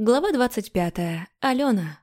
Глава 25. Алена.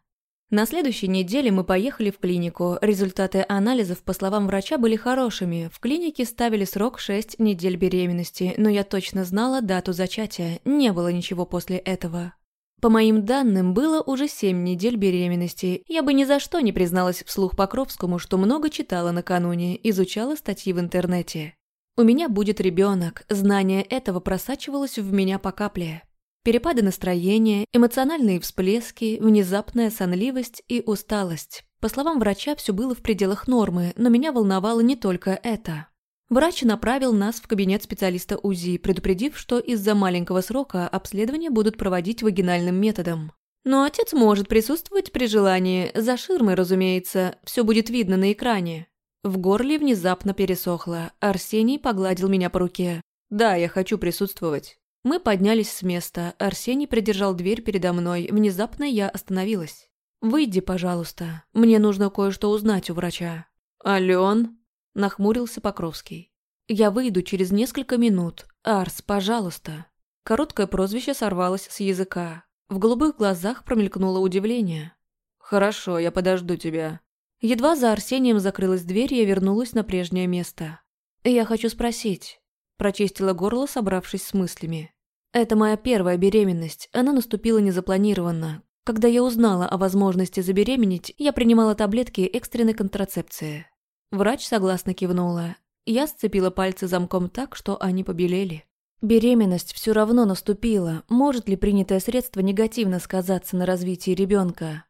На следующей неделе мы поехали в клинику. Результаты анализов, по словам врача, были хорошими. В клинике ставили срок 6 недель беременности, но я точно знала дату зачатия. Не было ничего после этого. По моим данным, было уже 7 недель беременности. Я бы ни за что не призналась вслух Покровскому, что много читала накануне, изучала статьи в интернете. У меня будет ребенок. Знание этого просачивалось в меня по капле. Перепады настроения, эмоциональные всплески, внезапная сонливость и усталость. По словам врача, все было в пределах нормы, но меня волновало не только это. Врач направил нас в кабинет специалиста УЗИ, предупредив, что из-за маленького срока обследования будут проводить вагинальным методом. Но отец может присутствовать при желании, за ширмой, разумеется, все будет видно на экране. В горле внезапно пересохло. Арсений погладил меня по руке. «Да, я хочу присутствовать». Мы поднялись с места. Арсений придержал дверь передо мной. Внезапно я остановилась. «Выйди, пожалуйста. Мне нужно кое-что узнать у врача». «Ален?» – нахмурился Покровский. «Я выйду через несколько минут. Арс, пожалуйста». Короткое прозвище сорвалось с языка. В голубых глазах промелькнуло удивление. «Хорошо, я подожду тебя». Едва за Арсением закрылась дверь, я вернулась на прежнее место. «Я хочу спросить». Прочистила горло, собравшись с мыслями. Это моя первая беременность, она наступила незапланированно. Когда я узнала о возможности забеременеть, я принимала таблетки экстренной контрацепции. Врач согласно кивнула. Я сцепила пальцы замком так, что они побелели. Беременность все равно наступила. Может ли принятое средство негативно сказаться на развитии ребенка?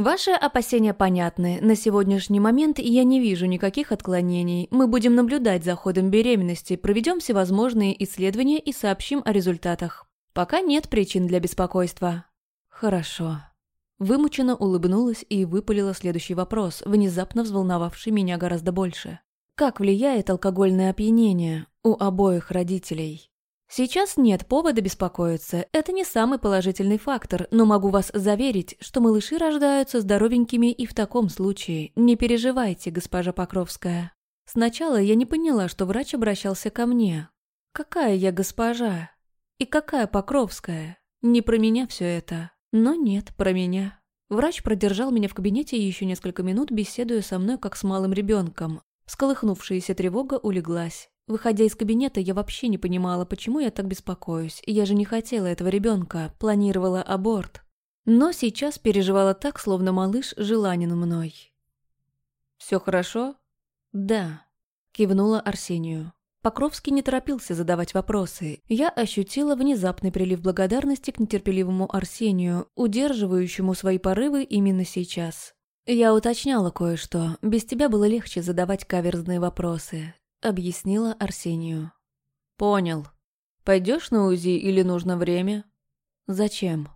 Ваши опасения понятны. На сегодняшний момент я не вижу никаких отклонений. Мы будем наблюдать за ходом беременности, проведем всевозможные исследования и сообщим о результатах. Пока нет причин для беспокойства. Хорошо. Вымученно улыбнулась и выпалила следующий вопрос, внезапно взволновавший меня гораздо больше. Как влияет алкогольное опьянение у обоих родителей? Сейчас нет повода беспокоиться, это не самый положительный фактор, но могу вас заверить, что малыши рождаются здоровенькими и в таком случае. Не переживайте, госпожа Покровская. Сначала я не поняла, что врач обращался ко мне. Какая я госпожа? И какая Покровская? Не про меня все это. Но нет, про меня. Врач продержал меня в кабинете еще несколько минут, беседуя со мной как с малым ребенком. Сколыхнувшаяся тревога улеглась. Выходя из кабинета, я вообще не понимала, почему я так беспокоюсь. Я же не хотела этого ребенка, планировала аборт. Но сейчас переживала так, словно малыш желанен мной. «Все хорошо?» «Да», — кивнула Арсению. Покровский не торопился задавать вопросы. Я ощутила внезапный прилив благодарности к нетерпеливому Арсению, удерживающему свои порывы именно сейчас. Я уточняла кое-что. Без тебя было легче задавать каверзные вопросы. — объяснила Арсению. «Понял. Пойдешь на УЗИ или нужно время?» «Зачем?»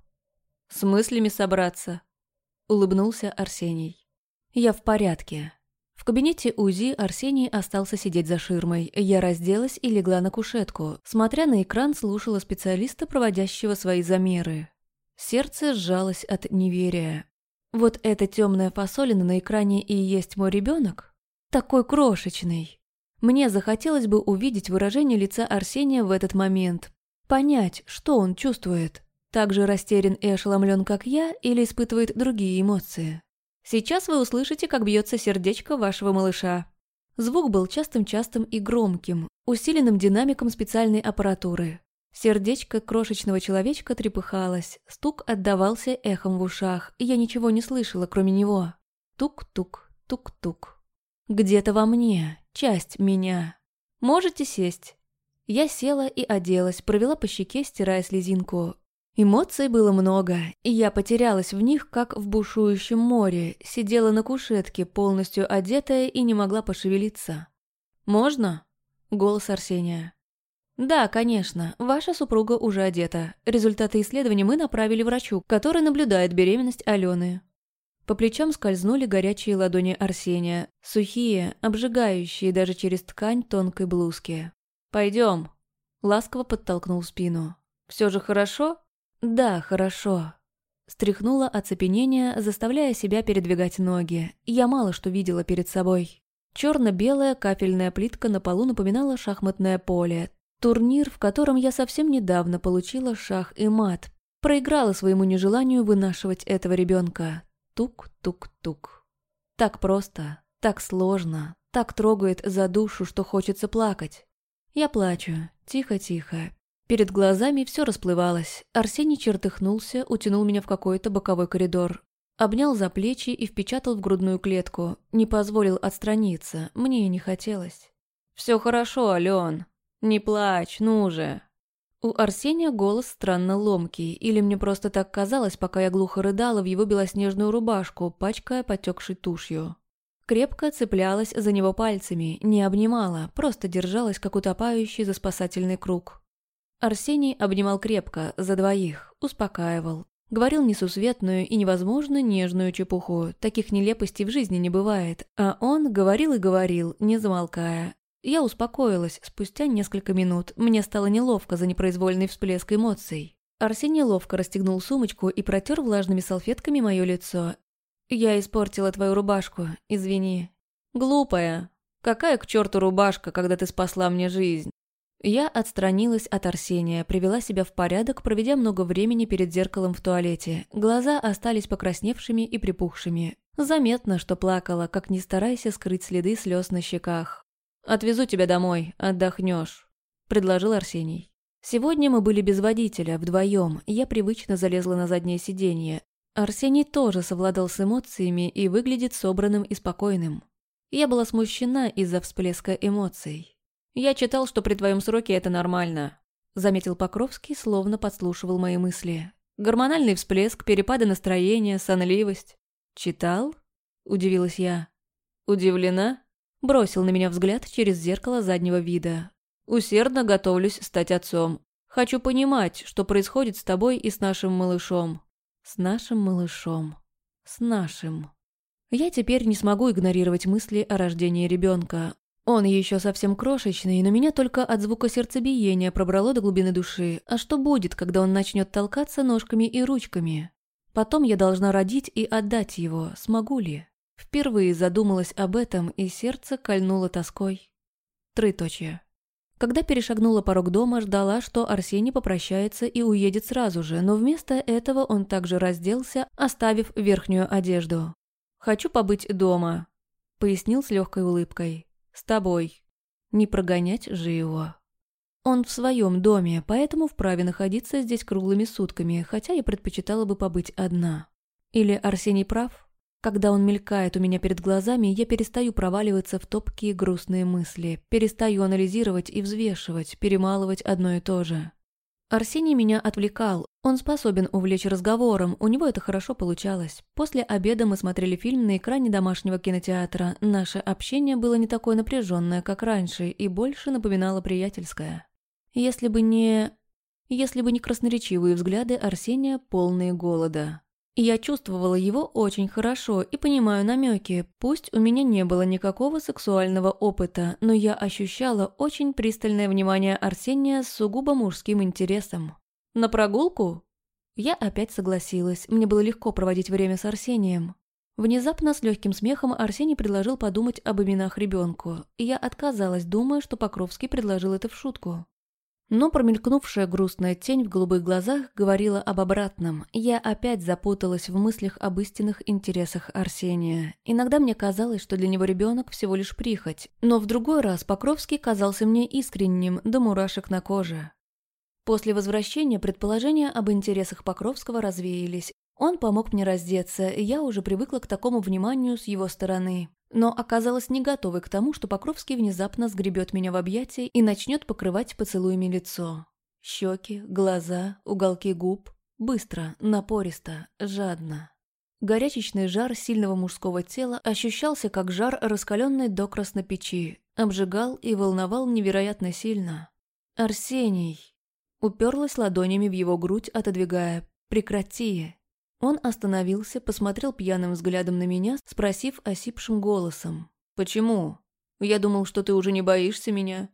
«С мыслями собраться», — улыбнулся Арсений. «Я в порядке». В кабинете УЗИ Арсений остался сидеть за ширмой. Я разделась и легла на кушетку. Смотря на экран, слушала специалиста, проводящего свои замеры. Сердце сжалось от неверия. Вот эта темная фасолина на экране и есть мой ребенок? Такой крошечный. Мне захотелось бы увидеть выражение лица Арсения в этот момент. Понять, что он чувствует. Так же растерян и ошеломлен, как я, или испытывает другие эмоции. Сейчас вы услышите, как бьется сердечко вашего малыша. Звук был частым-частым и громким, усиленным динамиком специальной аппаратуры. Сердечко крошечного человечка трепыхалось, стук отдавался эхом в ушах, и я ничего не слышала, кроме него. Тук-тук, тук-тук. Где-то во мне, часть меня. Можете сесть. Я села и оделась, провела по щеке, стирая слезинку. Эмоций было много, и я потерялась в них, как в бушующем море, сидела на кушетке, полностью одетая и не могла пошевелиться. «Можно?» — голос Арсения. «Да, конечно. Ваша супруга уже одета. Результаты исследования мы направили врачу, который наблюдает беременность Алены. По плечам скользнули горячие ладони Арсения, сухие, обжигающие даже через ткань тонкой блузки. «Пойдем», — ласково подтолкнул спину. «Все же хорошо?» «Да, хорошо». Стряхнула оцепенение, заставляя себя передвигать ноги. Я мало что видела перед собой. Черно-белая кафельная плитка на полу напоминала шахматное поле. Турнир, в котором я совсем недавно получила шах и мат. Проиграла своему нежеланию вынашивать этого ребенка. Тук-тук-тук. Так просто, так сложно, так трогает за душу, что хочется плакать. Я плачу, тихо-тихо. Перед глазами все расплывалось. Арсений чертыхнулся, утянул меня в какой-то боковой коридор. Обнял за плечи и впечатал в грудную клетку. Не позволил отстраниться, мне и не хотелось. Все хорошо, Ален. Не плачь, ну же!» У Арсения голос странно ломкий, или мне просто так казалось, пока я глухо рыдала в его белоснежную рубашку, пачкая потекшей тушью. Крепко цеплялась за него пальцами, не обнимала, просто держалась, как утопающий за спасательный круг. Арсений обнимал крепко, за двоих, успокаивал. Говорил несусветную и невозможно нежную чепуху, таких нелепостей в жизни не бывает, а он говорил и говорил, не замолкая, я успокоилась спустя несколько минут. Мне стало неловко за непроизвольный всплеск эмоций. Арсений ловко расстегнул сумочку и протер влажными салфетками мое лицо. «Я испортила твою рубашку, извини». «Глупая. Какая к черту рубашка, когда ты спасла мне жизнь?» Я отстранилась от Арсения, привела себя в порядок, проведя много времени перед зеркалом в туалете. Глаза остались покрасневшими и припухшими. Заметно, что плакала, как не старайся скрыть следы слез на щеках. «Отвезу тебя домой, отдохнешь», – предложил Арсений. Сегодня мы были без водителя, вдвоем, я привычно залезла на заднее сиденье. Арсений тоже совладал с эмоциями и выглядит собранным и спокойным. Я была смущена из-за всплеска эмоций. «Я читал, что при твоем сроке это нормально», – заметил Покровский, словно подслушивал мои мысли. «Гормональный всплеск, перепады настроения, сонливость». «Читал?» – удивилась я. «Удивлена?» Бросил на меня взгляд через зеркало заднего вида. «Усердно готовлюсь стать отцом. Хочу понимать, что происходит с тобой и с нашим малышом». «С нашим малышом. С нашим». Я теперь не смогу игнорировать мысли о рождении ребенка. Он еще совсем крошечный, но меня только от звука сердцебиения пробрало до глубины души. А что будет, когда он начнет толкаться ножками и ручками? Потом я должна родить и отдать его. Смогу ли? Впервые задумалась об этом, и сердце кольнуло тоской. Трыточье. Когда перешагнула порог дома, ждала, что Арсений попрощается и уедет сразу же, но вместо этого он также разделся, оставив верхнюю одежду. «Хочу побыть дома», — пояснил с легкой улыбкой. «С тобой. Не прогонять же его». Он в своем доме, поэтому вправе находиться здесь круглыми сутками, хотя я предпочитала бы побыть одна. Или Арсений прав? Когда он мелькает у меня перед глазами, я перестаю проваливаться в топкие грустные мысли, перестаю анализировать и взвешивать, перемалывать одно и то же. Арсений меня отвлекал, он способен увлечь разговором, у него это хорошо получалось. После обеда мы смотрели фильм на экране домашнего кинотеатра. Наше общение было не такое напряженное, как раньше, и больше напоминало приятельское. Если бы не... Если бы не красноречивые взгляды Арсения, полные голода. Я чувствовала его очень хорошо и понимаю намеки. Пусть у меня не было никакого сексуального опыта, но я ощущала очень пристальное внимание Арсения с сугубо мужским интересом. «На прогулку?» Я опять согласилась. Мне было легко проводить время с Арсением. Внезапно с легким смехом Арсений предложил подумать об именах ребенку, и я отказалась, думая, что Покровский предложил это в шутку. Но промелькнувшая грустная тень в голубых глазах говорила об обратном. Я опять запуталась в мыслях об истинных интересах Арсения. Иногда мне казалось, что для него ребенок всего лишь прихоть, но в другой раз Покровский казался мне искренним, до мурашек на коже. После возвращения предположения об интересах Покровского развеялись. Он помог мне раздеться, и я уже привыкла к такому вниманию с его стороны но оказалась не готовой к тому, что Покровский внезапно сгребет меня в объятия и начнет покрывать поцелуями лицо. Щеки, глаза, уголки губ. Быстро, напористо, жадно. Горячечный жар сильного мужского тела ощущался как жар раскаленной на печи, обжигал и волновал невероятно сильно. «Арсений!» Уперлась ладонями в его грудь, отодвигая «Прекрати!» Он остановился, посмотрел пьяным взглядом на меня, спросив осипшим голосом. «Почему? Я думал, что ты уже не боишься меня».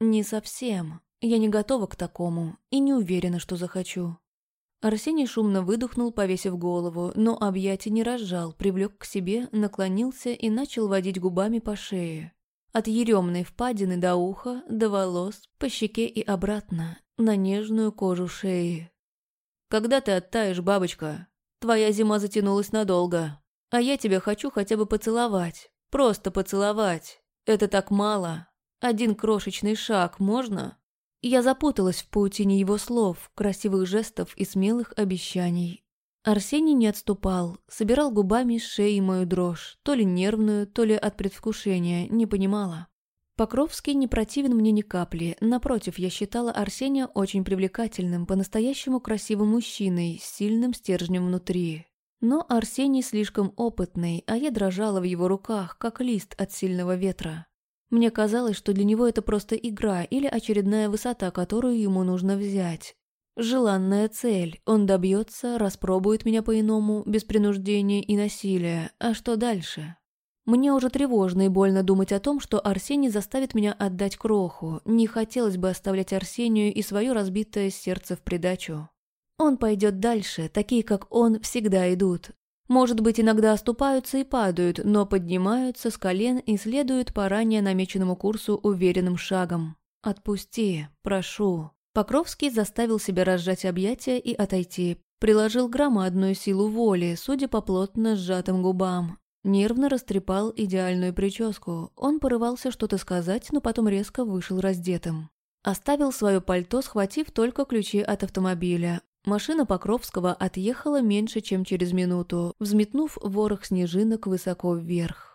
«Не совсем. Я не готова к такому и не уверена, что захочу». Арсений шумно выдохнул, повесив голову, но объятия не разжал, привлек к себе, наклонился и начал водить губами по шее. От еремной впадины до уха, до волос, по щеке и обратно, на нежную кожу шеи. Когда ты оттаешь, бабочка? Твоя зима затянулась надолго. А я тебя хочу хотя бы поцеловать. Просто поцеловать. Это так мало. Один крошечный шаг можно?» Я запуталась в паутине его слов, красивых жестов и смелых обещаний. Арсений не отступал, собирал губами с шеи мою дрожь, то ли нервную, то ли от предвкушения, не понимала. Покровский не противен мне ни капли, напротив, я считала Арсения очень привлекательным, по-настоящему красивым мужчиной, с сильным стержнем внутри. Но Арсений слишком опытный, а я дрожала в его руках, как лист от сильного ветра. Мне казалось, что для него это просто игра или очередная высота, которую ему нужно взять. Желанная цель. Он добьется, распробует меня по-иному, без принуждения и насилия. А что дальше? Мне уже тревожно и больно думать о том, что Арсений заставит меня отдать кроху. Не хотелось бы оставлять Арсению и свое разбитое сердце в придачу. Он пойдет дальше, такие как он всегда идут. Может быть, иногда оступаются и падают, но поднимаются с колен и следуют по ранее намеченному курсу уверенным шагом. «Отпусти, прошу». Покровский заставил себя разжать объятия и отойти. Приложил громадную силу воли, судя по плотно сжатым губам. Нервно растрепал идеальную прическу. Он порывался что-то сказать, но потом резко вышел раздетым. Оставил свое пальто, схватив только ключи от автомобиля. Машина Покровского отъехала меньше, чем через минуту, взметнув ворох снежинок высоко вверх.